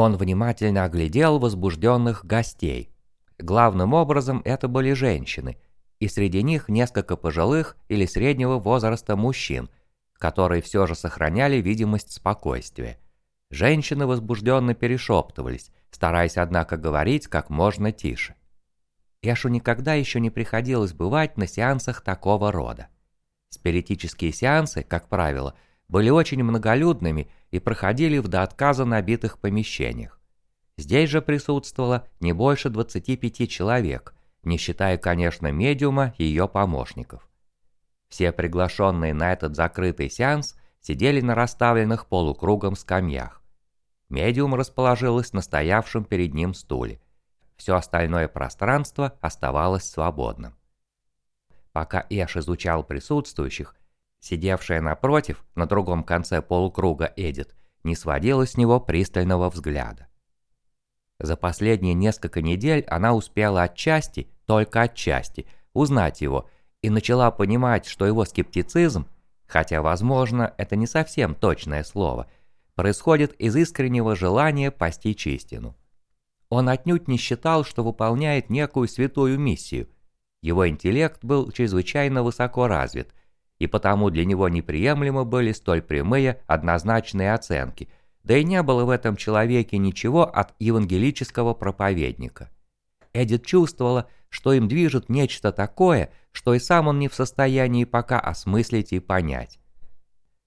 Он внимательно оглядел возбужденных гостей. Главным образом это были женщины, и среди них несколько пожилых или среднего возраста мужчин, которые все же сохраняли видимость спокойствия. Женщины возбужденно перешептывались, стараясь, однако, говорить как можно тише. Эшу никогда еще не приходилось бывать на сеансах такого рода. Спиритические сеансы, как правило, были очень многолюдными и проходили в до отказа набитых помещениях. Здесь же присутствовало не больше 25 человек, не считая, конечно, медиума и ее помощников. Все приглашенные на этот закрытый сеанс сидели на расставленных полукругом скамьях. Медиум расположилась на стоявшем перед ним стуле. Все остальное пространство оставалось свободным. Пока Эш изучал присутствующих, сидевшая напротив, на другом конце полукруга Эдит, не сводила с него пристального взгляда. За последние несколько недель она успела отчасти, только отчасти, узнать его и начала понимать, что его скептицизм, хотя, возможно, это не совсем точное слово, происходит из искреннего желания постичь истину. Он отнюдь не считал, что выполняет некую святую миссию. Его интеллект был чрезвычайно высоко развит, и потому для него неприемлемы были столь прямые, однозначные оценки, да и не было в этом человеке ничего от евангелического проповедника. Эдит чувствовала, что им движет нечто такое, что и сам он не в состоянии пока осмыслить и понять.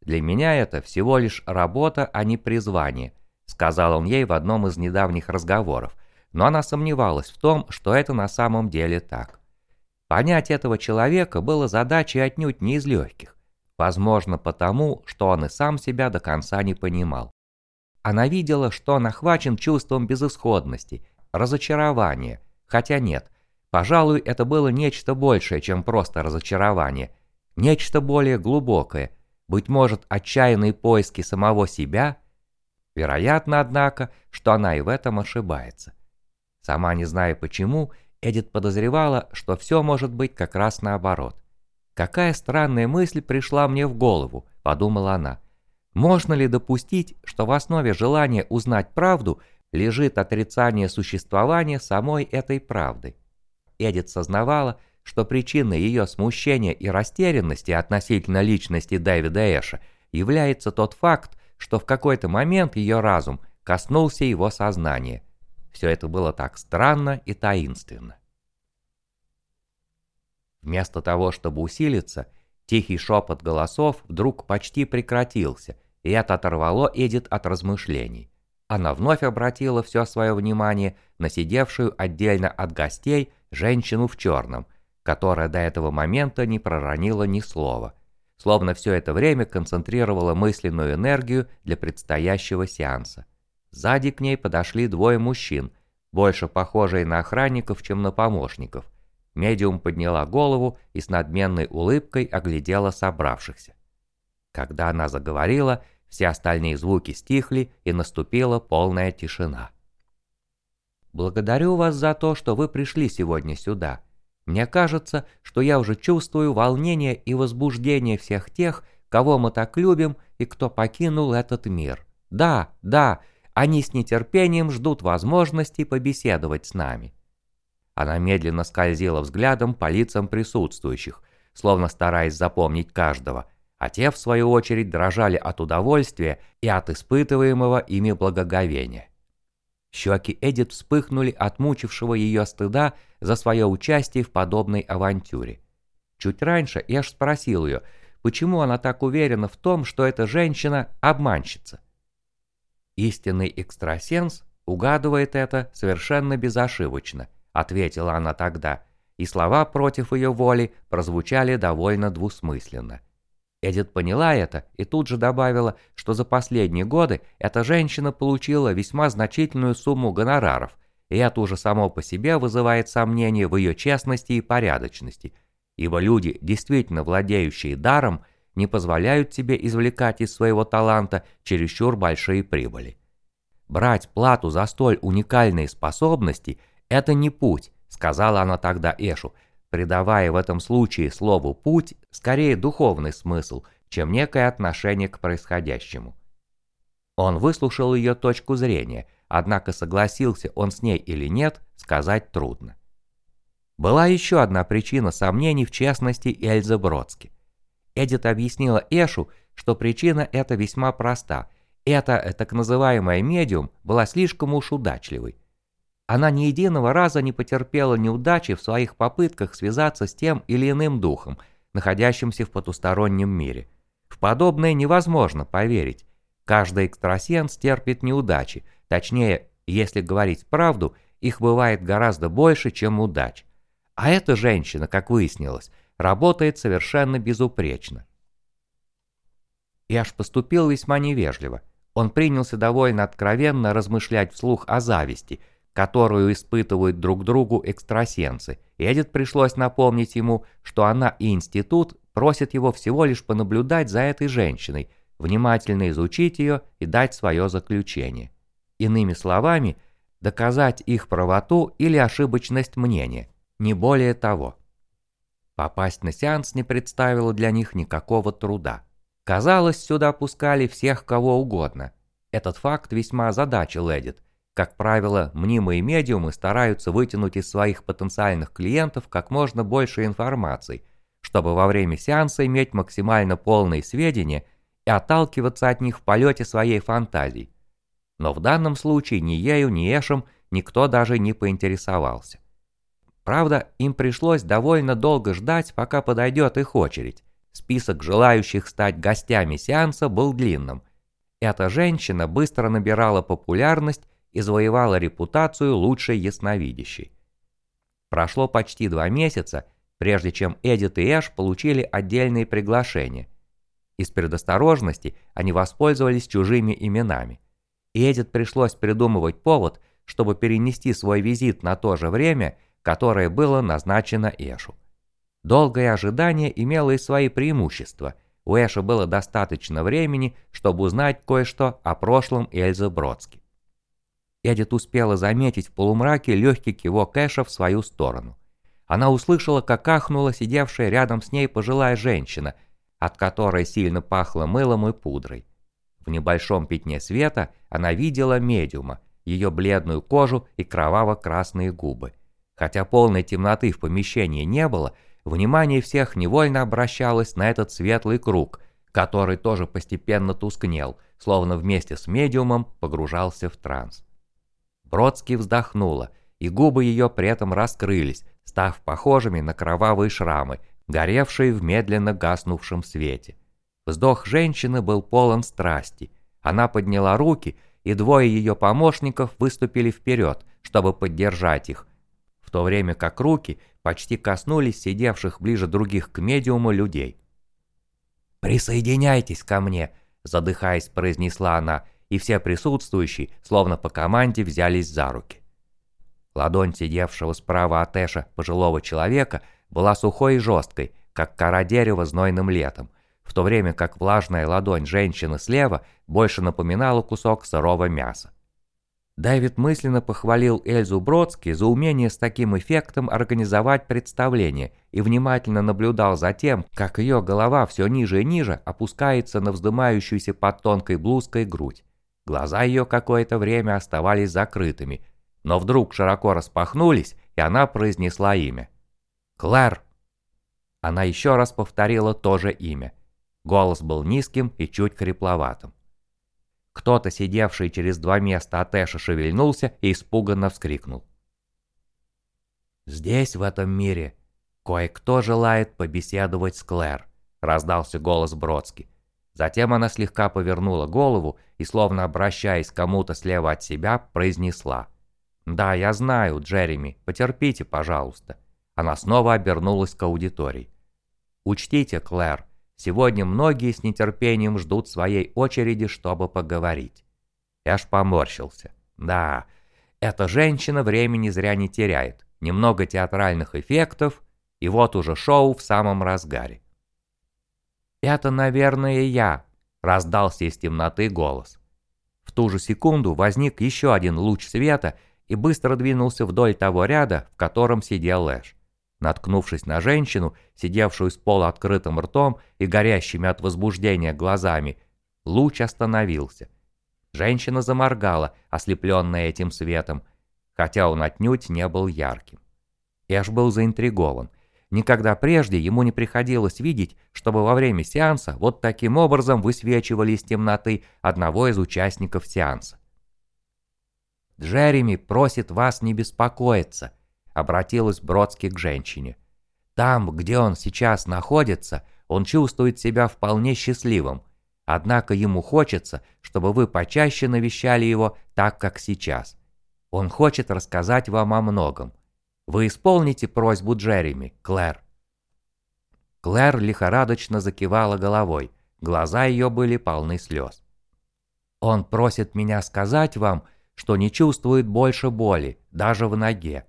«Для меня это всего лишь работа, а не призвание», сказал он ей в одном из недавних разговоров, но она сомневалась в том, что это на самом деле так. Понять этого человека было задачей отнюдь не из легких, возможно потому, что он и сам себя до конца не понимал. Она видела, что он охвачен чувством безысходности, разочарования, хотя нет, пожалуй, это было нечто большее, чем просто разочарование, нечто более глубокое, быть может, отчаянные поиски самого себя. Вероятно, однако, что она и в этом ошибается. Сама не зная почему, Эдит подозревала, что все может быть как раз наоборот. «Какая странная мысль пришла мне в голову», – подумала она. «Можно ли допустить, что в основе желания узнать правду лежит отрицание существования самой этой правды?» Эдит сознавала, что причиной ее смущения и растерянности относительно личности Дэвида Эша является тот факт, что в какой-то момент ее разум коснулся его сознания, все это было так странно и таинственно. Вместо того, чтобы усилиться, тихий шепот голосов вдруг почти прекратился, и это оторвало Эдит от размышлений. Она вновь обратила все свое внимание на сидевшую отдельно от гостей женщину в черном, которая до этого момента не проронила ни слова, словно все это время концентрировала мысленную энергию для предстоящего сеанса. Сзади к ней подошли двое мужчин, больше похожие на охранников, чем на помощников. Медиум подняла голову и с надменной улыбкой оглядела собравшихся. Когда она заговорила, все остальные звуки стихли и наступила полная тишина. «Благодарю вас за то, что вы пришли сегодня сюда. Мне кажется, что я уже чувствую волнение и возбуждение всех тех, кого мы так любим и кто покинул этот мир. Да, да, они с нетерпением ждут возможности побеседовать с нами. Она медленно скользила взглядом по лицам присутствующих, словно стараясь запомнить каждого, а те, в свою очередь, дрожали от удовольствия и от испытываемого ими благоговения. Щеки Эдит вспыхнули от мучившего ее стыда за свое участие в подобной авантюре. Чуть раньше Эш спросил ее, почему она так уверена в том, что эта женщина – обманщица. Истинный экстрасенс угадывает это совершенно безошибочно, ответила она тогда, и слова против ее воли прозвучали довольно двусмысленно. Эдит поняла это и тут же добавила, что за последние годы эта женщина получила весьма значительную сумму гонораров, и это уже само по себе вызывает сомнения в ее честности и порядочности, ибо люди, действительно владеющие даром, не позволяют себе извлекать из своего таланта чересчур большие прибыли. Брать плату за столь уникальные способности – это не путь, сказала она тогда Эшу, придавая в этом случае слову «путь» скорее духовный смысл, чем некое отношение к происходящему. Он выслушал ее точку зрения, однако согласился он с ней или нет, сказать трудно. Была еще одна причина сомнений в честности Эльзы Бродски. Эдит объяснила Эшу, что причина эта весьма проста. Эта э, так называемая медиум была слишком уж удачливой. Она ни единого раза не потерпела неудачи в своих попытках связаться с тем или иным духом, находящимся в потустороннем мире. В подобное невозможно поверить. Каждый экстрасенс терпит неудачи, точнее, если говорить правду, их бывает гораздо больше, чем удач. А эта женщина, как выяснилось, работает совершенно безупречно. Яш поступил весьма невежливо. Он принялся довольно откровенно размышлять вслух о зависти, которую испытывают друг другу экстрасенсы, и Эдит пришлось напомнить ему, что она и институт просят его всего лишь понаблюдать за этой женщиной, внимательно изучить ее и дать свое заключение. Иными словами, доказать их правоту или ошибочность мнения, не более того. Попасть на сеанс не представило для них никакого труда. Казалось, сюда пускали всех кого угодно. Этот факт весьма озадачил Эдит. Как правило, мнимые медиумы стараются вытянуть из своих потенциальных клиентов как можно больше информации, чтобы во время сеанса иметь максимально полные сведения и отталкиваться от них в полете своей фантазии. Но в данном случае ни ею, ни Эшем никто даже не поинтересовался. Правда, им пришлось довольно долго ждать, пока подойдет их очередь. Список желающих стать гостями сеанса был длинным. Эта женщина быстро набирала популярность и завоевала репутацию лучшей ясновидящей. Прошло почти два месяца, прежде чем Эдит и Эш получили отдельные приглашения. Из предосторожности они воспользовались чужими именами. И Эдит пришлось придумывать повод, чтобы перенести свой визит на то же время – которое было назначено Эшу. Долгое ожидание имело и свои преимущества. У Эша было достаточно времени, чтобы узнать кое-что о прошлом Эльзы Бродски. Эдит успела заметить в полумраке легкий кивок Эша в свою сторону. Она услышала, как ахнула сидевшая рядом с ней пожилая женщина, от которой сильно пахло мылом и пудрой. В небольшом пятне света она видела медиума, ее бледную кожу и кроваво-красные губы. Хотя полной темноты в помещении не было, внимание всех невольно обращалось на этот светлый круг, который тоже постепенно тускнел, словно вместе с медиумом погружался в транс. Бродский вздохнула, и губы ее при этом раскрылись, став похожими на кровавые шрамы, горевшие в медленно гаснувшем свете. Вздох женщины был полон страсти. Она подняла руки, и двое ее помощников выступили вперед, чтобы поддержать их, то время как руки почти коснулись сидевших ближе других к медиуму людей. «Присоединяйтесь ко мне», – задыхаясь, произнесла она, и все присутствующие, словно по команде, взялись за руки. Ладонь сидевшего справа от Эша пожилого человека была сухой и жесткой, как кора дерева знойным летом, в то время как влажная ладонь женщины слева больше напоминала кусок сырого мяса. Дэвид мысленно похвалил Эльзу Бродски за умение с таким эффектом организовать представление и внимательно наблюдал за тем, как ее голова все ниже и ниже опускается на вздымающуюся под тонкой блузкой грудь. Глаза ее какое-то время оставались закрытыми, но вдруг широко распахнулись, и она произнесла имя. «Клэр!» Она еще раз повторила то же имя. Голос был низким и чуть хрипловатым. Кто-то, сидевший через два места от Эша, шевельнулся и испуганно вскрикнул. «Здесь, в этом мире, кое-кто желает побеседовать с Клэр», — раздался голос Бродски. Затем она слегка повернула голову и, словно обращаясь к кому-то слева от себя, произнесла. «Да, я знаю, Джереми, потерпите, пожалуйста». Она снова обернулась к аудитории. «Учтите, Клэр, Сегодня многие с нетерпением ждут своей очереди, чтобы поговорить. Ж поморщился. Да, эта женщина времени зря не теряет. Немного театральных эффектов, и вот уже шоу в самом разгаре. «Это, наверное, я», — раздался из темноты голос. В ту же секунду возник еще один луч света и быстро двинулся вдоль того ряда, в котором сидел Лэш. Наткнувшись на женщину, сидевшую с пола открытым ртом и горящими от возбуждения глазами, луч остановился. Женщина заморгала, ослепленная этим светом, хотя он отнюдь не был ярким. Эш был заинтригован. Никогда прежде ему не приходилось видеть, чтобы во время сеанса вот таким образом высвечивали из темноты одного из участников сеанса. «Джереми просит вас не беспокоиться», — обратилась Бродски к женщине. «Там, где он сейчас находится, он чувствует себя вполне счастливым, однако ему хочется, чтобы вы почаще навещали его так, как сейчас. Он хочет рассказать вам о многом. Вы исполните просьбу Джереми, Клэр?» Клэр лихорадочно закивала головой, глаза ее были полны слез. «Он просит меня сказать вам, что не чувствует больше боли, даже в ноге.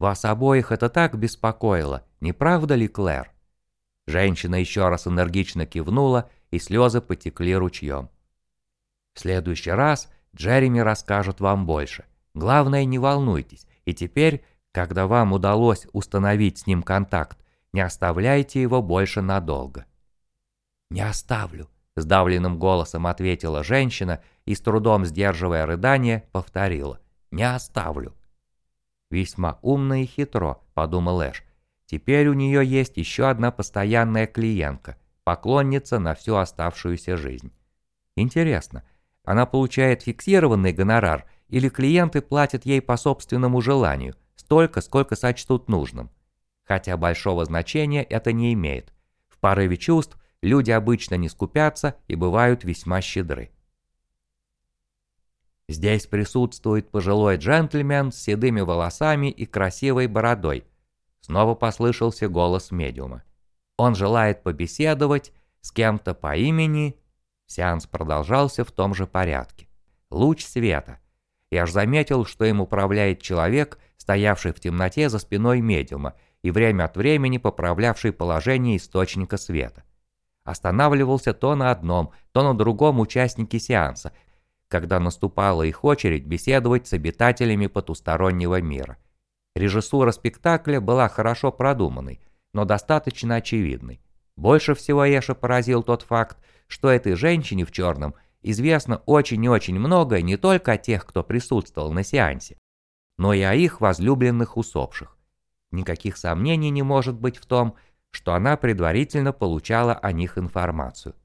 Вас обоих это так беспокоило, не правда ли, Клэр?» Женщина еще раз энергично кивнула, и слезы потекли ручьем. «В следующий раз Джереми расскажет вам больше. Главное, не волнуйтесь, и теперь когда вам удалось установить с ним контакт, не оставляйте его больше надолго. «Не оставлю», – сдавленным голосом ответила женщина и, с трудом сдерживая рыдание, повторила. «Не оставлю». «Весьма умно и хитро», – подумал Эш. «Теперь у нее есть еще одна постоянная клиентка, поклонница на всю оставшуюся жизнь. Интересно, она получает фиксированный гонорар или клиенты платят ей по собственному желанию – столько, сколько сочтут нужным. Хотя большого значения это не имеет. В порыве чувств люди обычно не скупятся и бывают весьма щедры. Здесь присутствует пожилой джентльмен с седыми волосами и красивой бородой. Снова послышался голос медиума. Он желает побеседовать с кем-то по имени... Сеанс продолжался в том же порядке. Луч света. Я ж заметил, что им управляет человек, стоявший в темноте за спиной медиума и время от времени поправлявший положение источника света. Останавливался то на одном, то на другом участнике сеанса, когда наступала их очередь беседовать с обитателями потустороннего мира. Режиссура спектакля была хорошо продуманной, но достаточно очевидной. Больше всего Эша поразил тот факт, что этой женщине в черном известно очень и очень многое не только о тех, кто присутствовал на сеансе, но и о их возлюбленных усопших. Никаких сомнений не может быть в том, что она предварительно получала о них информацию.